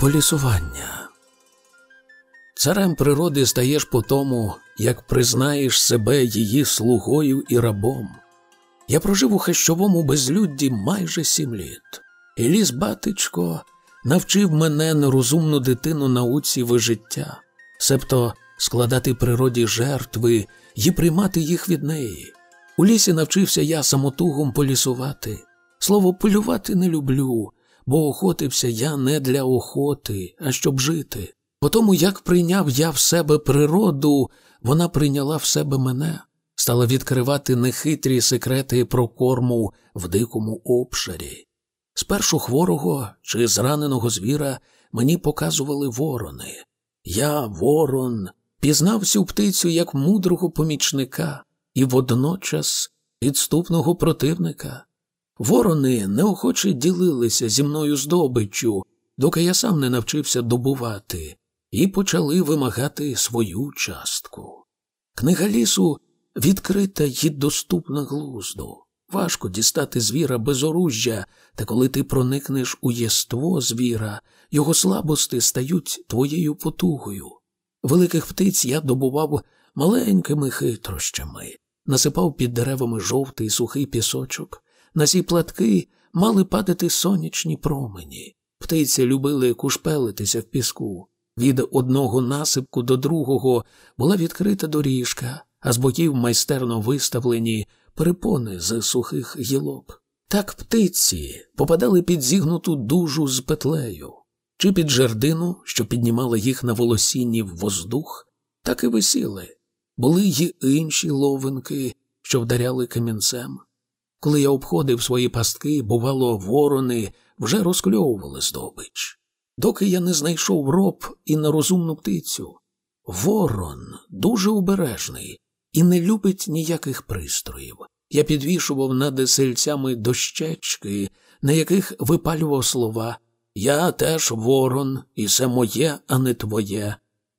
Полісування. Царем природи стаєш по тому, як признаєш себе її слугою і рабом. Я прожив у хащовому безлюдді майже сім літ, і ліс батечко навчив мене нерозумну дитину науці вижиття, себто складати природі жертви і приймати їх від неї. У лісі навчився я самотугом полісувати. Слово полювати не люблю, бо охотився я не для охоти, а щоб жити. По тому, як прийняв я в себе природу, вона прийняла в себе мене, стала відкривати нехитрі секрети про корму в дикому обшарі. Спершу хворого чи зраненого звіра мені показували ворони. Я, ворон, пізнав цю птицю як мудрого помічника і водночас підступного противника. Ворони неохоче ділилися зі мною здобиччю, доки я сам не навчився добувати, і почали вимагати свою частку. Книга лісу відкрита й доступна глузду. Важко дістати звіра без оружжя, та коли ти проникнеш у єство звіра, його слабости стають твоєю потугою. Великих птиць я добував маленькими хитрощами, насипав під деревами жовтий сухий пісочок. На ці платки мали падати сонячні промені. Птиці любили кушпелитися в піску. Від одного насипку до другого була відкрита доріжка, а з боків майстерно виставлені перепони з сухих гілок. Так птиці попадали під зігнуту дужу з петлею, чи під жердину, що піднімала їх на волосінні в воздух, так і висіли. Були й інші ловинки, що вдаряли камінцем. Коли я обходив свої пастки, бувало, ворони вже розкльовували здобич. Доки я не знайшов роб і на розумну птицю. Ворон дуже обережний і не любить ніяких пристроїв. Я підвішував над сельцями дощечки, на яких випалював слова Я теж ворон, і це моє, а не твоє.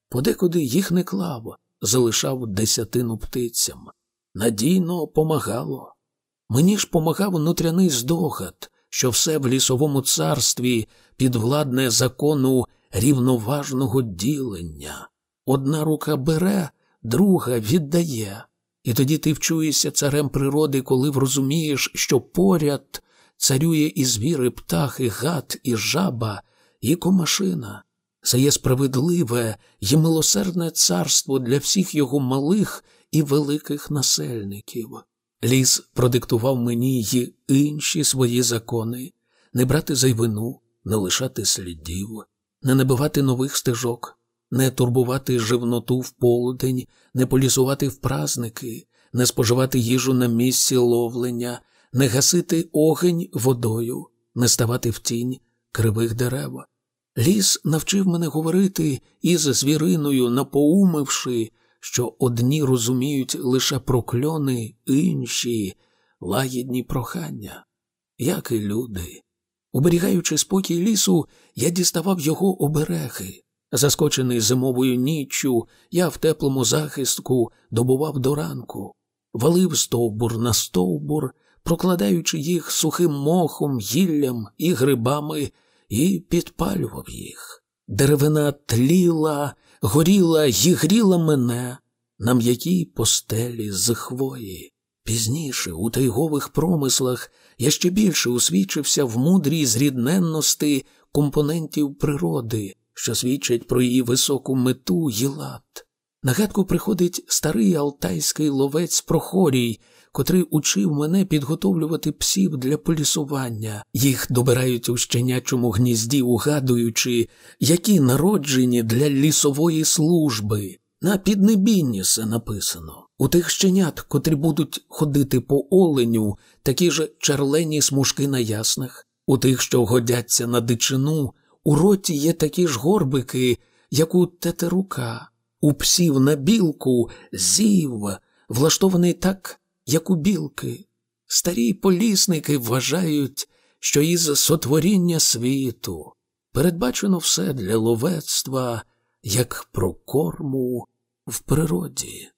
Подекуди їх не клав, залишав десятину птицям. Надійно помагало. Мені ж помагав внутряний здогад, що все в лісовому царстві підвладне закону рівноважного ділення. Одна рука бере, друга віддає, і тоді ти вчуєшся царем природи, коли врозумієш, що поряд царює і звіри, птах, і гад, і жаба, і комашина. Це є справедливе і милосердне царство для всіх його малих і великих насельників. Ліс продиктував мені й інші свої закони не брати зайвину, не лишати слідів, не набивати нових стежок, не турбувати живноту в полдень, не полісувати в празники, не споживати їжу на місці ловлення, не гасити огень водою, не ставати в тінь кривих дерев. Ліс навчив мене говорити із звіриною, напоумивши, що одні розуміють лише прокльони, інші лагідні прохання, як і люди. Оберігаючи спокій лісу, я діставав його обереги. Заскочений зимовою ніччю, я в теплому захистку добував до ранку, валив стовбур на стовбур, прокладаючи їх сухим мохом, гіллям і грибами, і підпалював їх. Деревина тліла, горіла і гріла мене на м'якій постелі з хвої. Пізніше, у тайгових промислах, я ще більше усвідчився в мудрій зрідненності компонентів природи, що свідчать про її високу мету й лад. Нагадку приходить старий алтайський ловець Прохорій, котрий учив мене підготовлювати псів для полісування. Їх добирають у щенячому гнізді, угадуючи, які народжені для лісової служби. На піднебінні все написано. У тих щенят, котрі будуть ходити по оленю, такі ж черлені смужки на яснах, у тих, що годяться на дичину, у роті є такі ж горбики, як у тетерука, у псів на білку зів, влаштований так, як у білки. Старі полісники вважають, що із сотворіння світу передбачено все для ловецтва, як прокорму в природі.